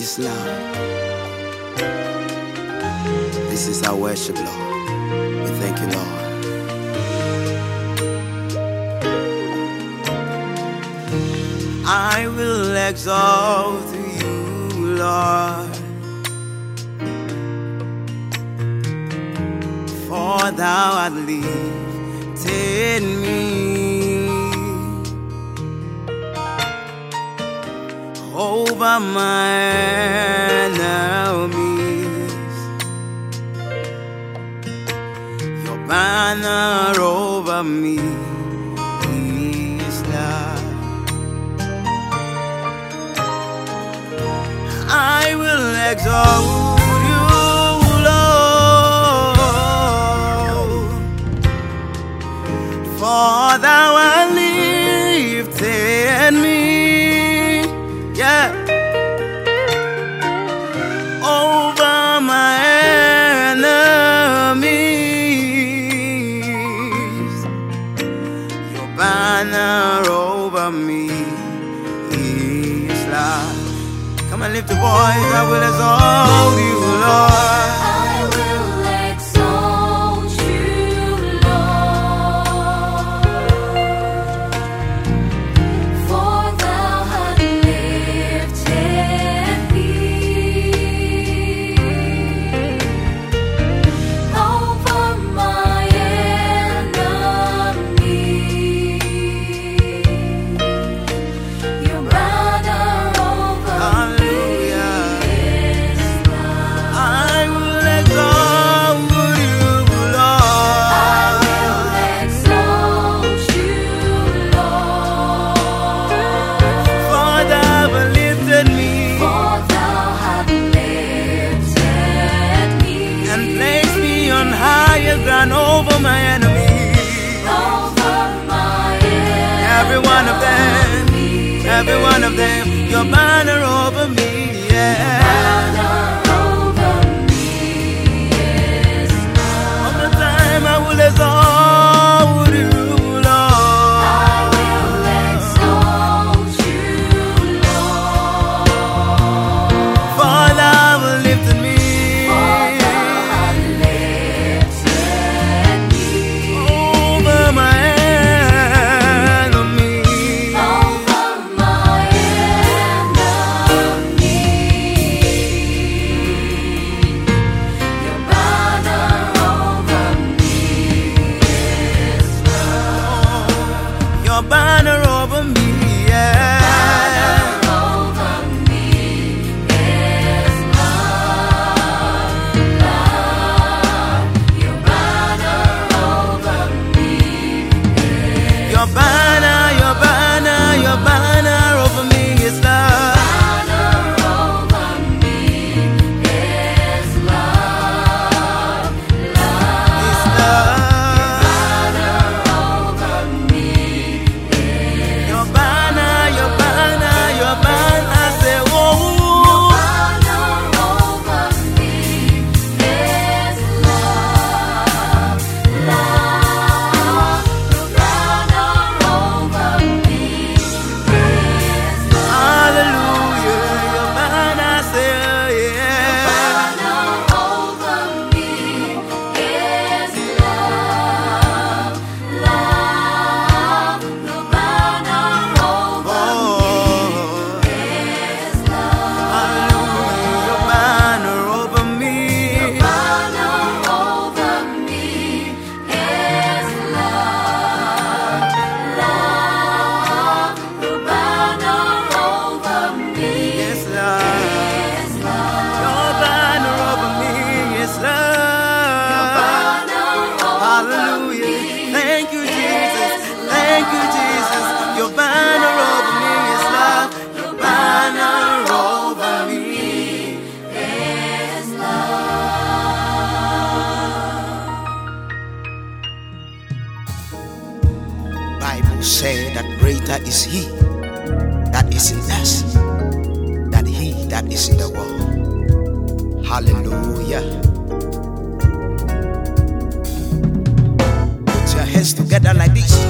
Islam. This is our worship, Lord. We thank you, Lord. I will exalt you, Lord, for thou hast lifted me. over my enemies. Your banner over me is love. I will exalt. You, Lord, for thou hast lifted me. the boys that will us all one of them, every one of them, your banner over me. greater is He that is in us than He that is in the world. Hallelujah. Put your hands together like this.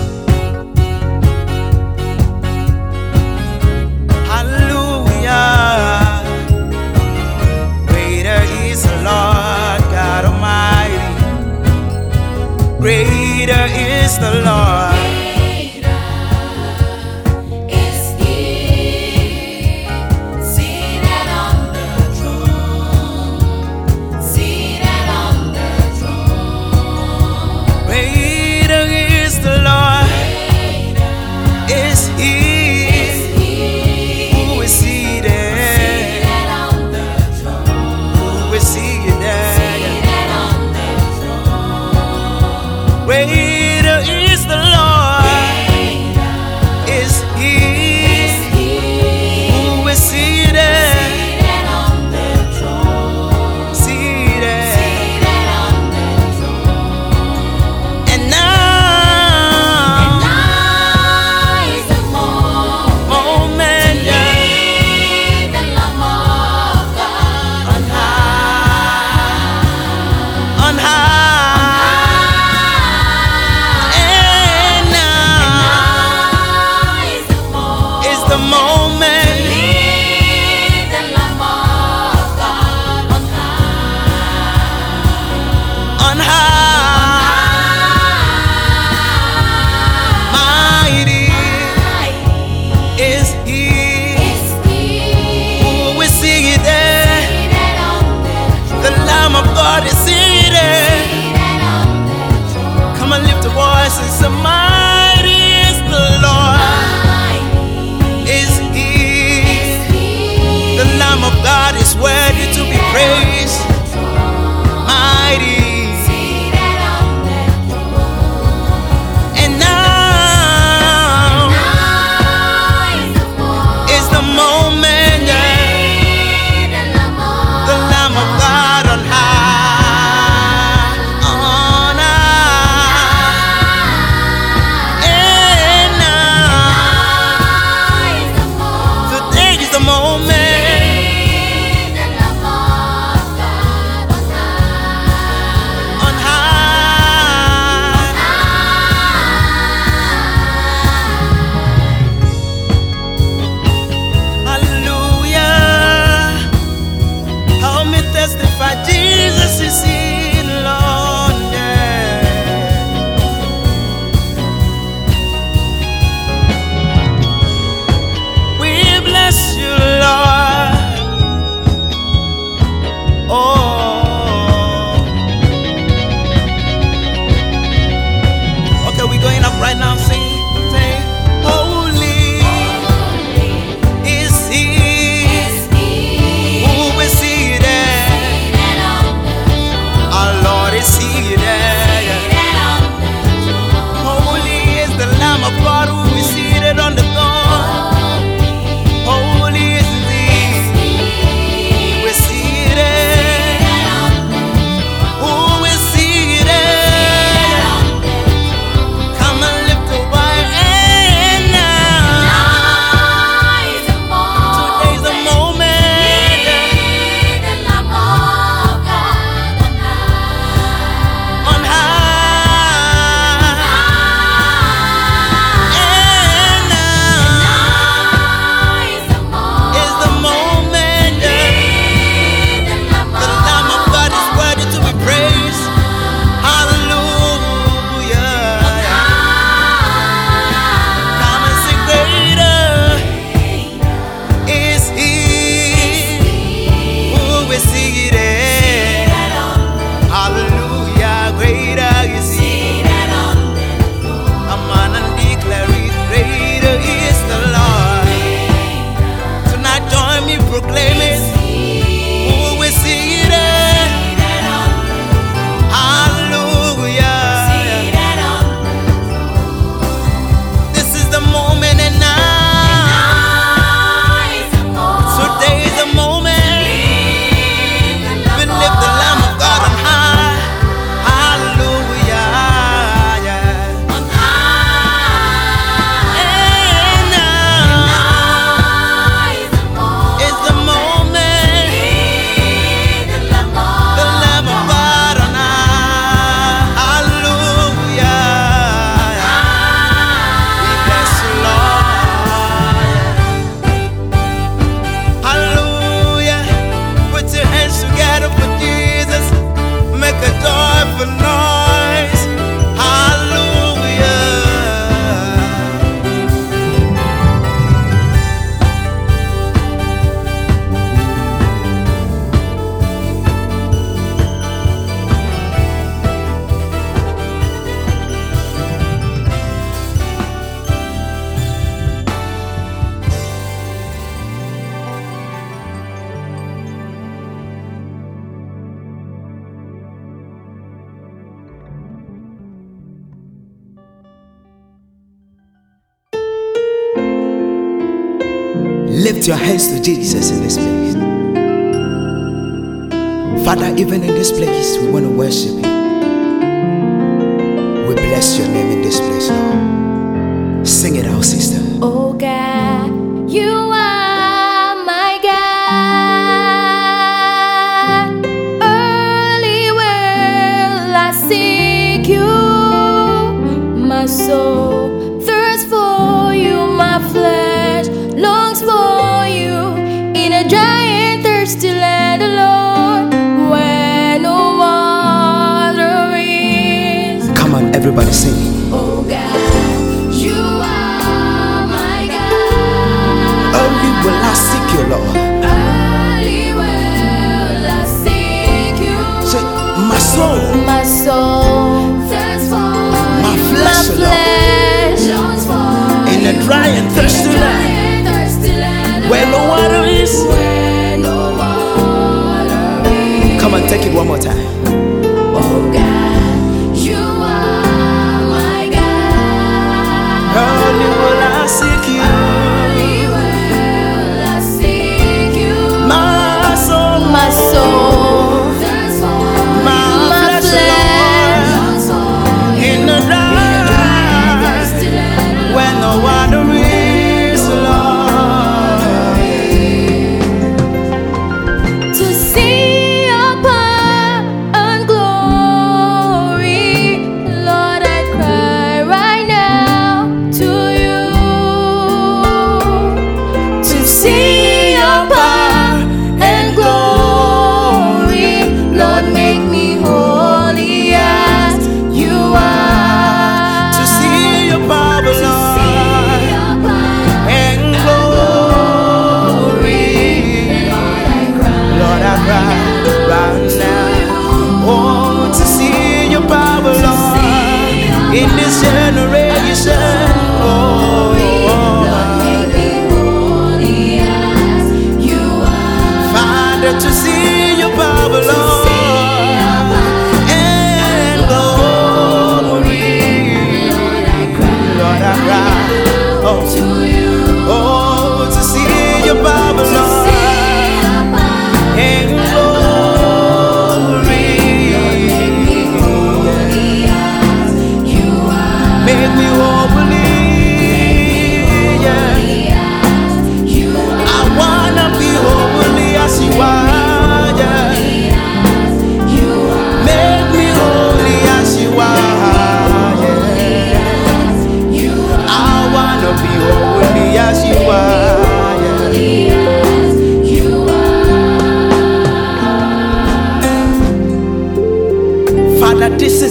Lift your hands to Jesus in this place. Father, even in this place, we want to worship you. We bless your name in this place, Lord. Sing it out, sister. Oh God. water.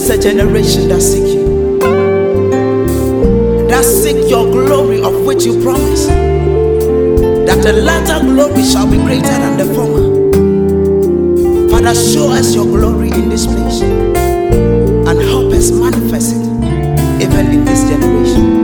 a generation that seek you, that seek your glory of which you promise, that the latter glory shall be greater than the former. Father, show us your glory in this place and help us manifest it even in this generation.